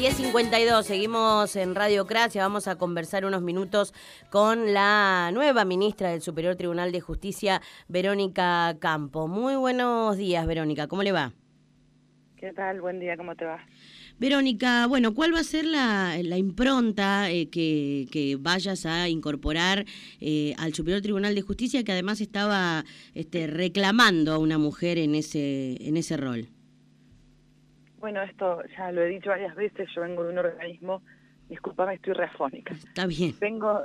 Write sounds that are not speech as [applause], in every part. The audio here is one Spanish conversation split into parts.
10.52, seguimos en Radiocracia, vamos a conversar unos minutos con la nueva ministra del Superior Tribunal de Justicia, Verónica Campo. Muy buenos días, Verónica, ¿cómo le va? ¿Qué tal? Buen día, ¿cómo te va? Verónica, bueno, ¿cuál va a ser la, impronta eh, que, vayas a incorporar eh, al Superior Tribunal de Justicia, que además estaba este, reclamando a una mujer en ese, en ese rol? Bueno, esto ya lo he dicho varias veces, yo vengo de un organismo, disculpame, estoy reafónica. Está bien. Vengo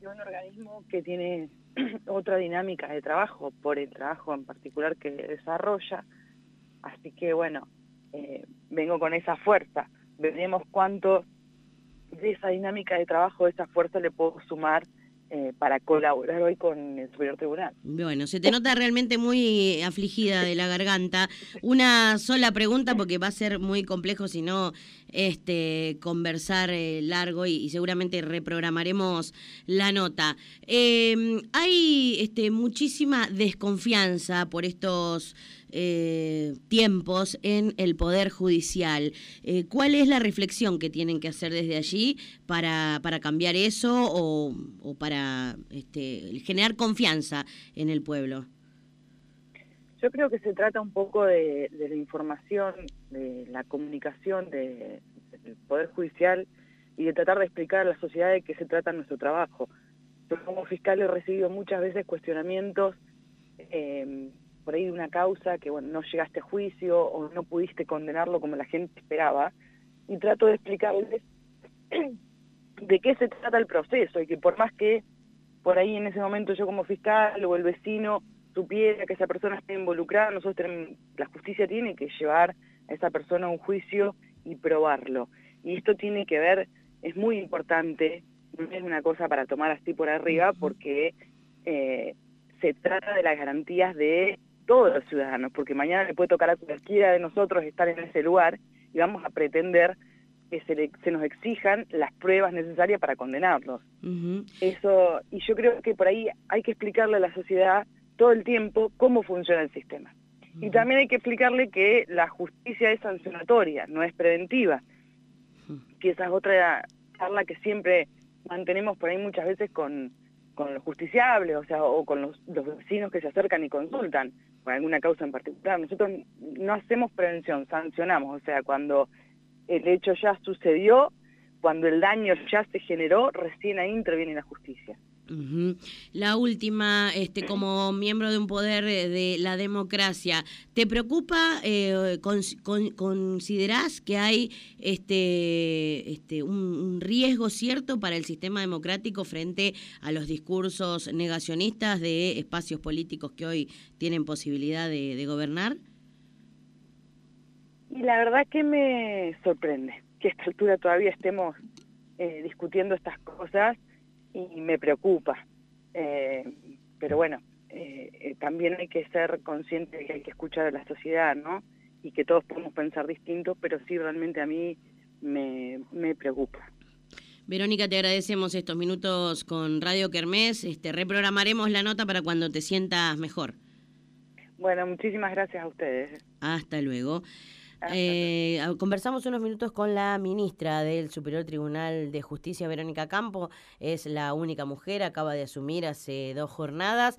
de un organismo que tiene [clears throat] otra dinámica de trabajo, por el trabajo en particular que desarrolla, así que bueno, eh, vengo con esa fuerza. Veremos cuánto de esa dinámica de trabajo, de esa fuerza le puedo sumar eh, para colaborar hoy con el Superior Tribunal. Bueno, se te nota realmente muy afligida de la garganta. Una sola pregunta porque va a ser muy complejo si no este, conversar eh, largo y, seguramente reprogramaremos la nota. Em, hay este, muchísima desconfianza por estos eh, tiempos en el Poder Judicial. Eh, ¿Cuál es la reflexión que tienen que hacer desde allí para, para cambiar eso o, para este, generar confianza en el pueblo? Yo creo que se trata un poco de, la información, de la comunicación del Poder Judicial y de tratar de explicar a la sociedad de qué se trata nuestro trabajo. Yo como fiscal he recibido muchas veces cuestionamientos eh, por ahí de una causa que bueno, no llegaste a juicio o no pudiste condenarlo como la gente esperaba, y trato de explicarles [clears throat] de qué se trata el proceso y que por más que por ahí en ese momento yo como fiscal o el vecino supiera que esa persona está involucrada, nosotros tenemos, la justicia tiene que llevar a esa persona a un juicio y probarlo. Y esto tiene que ver, es muy importante, no es una cosa para tomar así por arriba, porque eh, se trata de las garantías de todos los ciudadanos, porque mañana le puede tocar a cualquiera de nosotros estar en ese lugar y vamos a pretender que se, se nos exijan las pruebas necesarias para condenarlos. Eso, y yo creo que por ahí hay que explicarle a la sociedad todo el tiempo cómo funciona el sistema. Y también hay que explicarle que la justicia es sancionatoria, no es preventiva. Que esa es otra charla que siempre mantenemos por ahí muchas veces con, con los justiciables, o sea, o con los, vecinos que se acercan y consultan alguna causa en particular. Nosotros no hacemos prevención, sancionamos, o sea, cuando el hecho ya sucedió, cuando el daño ya se generó, recién ahí interviene la justicia. La última, este, como miembro de un poder de la democracia, ¿te preocupa, eh, considerás que hay este, este, un, riesgo cierto para el sistema democrático frente a los discursos negacionistas de espacios políticos que hoy tienen posibilidad de, gobernar? Y la verdad que me sorprende que a esta altura todavía estemos eh, discutiendo estas cosas y me preocupa. Eh, pero bueno, eh, eh, también hay que ser consciente de que hay que escuchar a la sociedad, ¿no? Y que todos podemos pensar distintos, pero sí realmente a mí me, me preocupa. Verónica, te agradecemos estos minutos con Radio Kermés. Este, reprogramaremos la nota para cuando te sientas mejor. Bueno, muchísimas gracias a ustedes. Hasta luego. Eh, conversamos unos minutos con la ministra del Superior Tribunal de Justicia, Verónica Campo. Es la única mujer, acaba de asumir hace dos jornadas.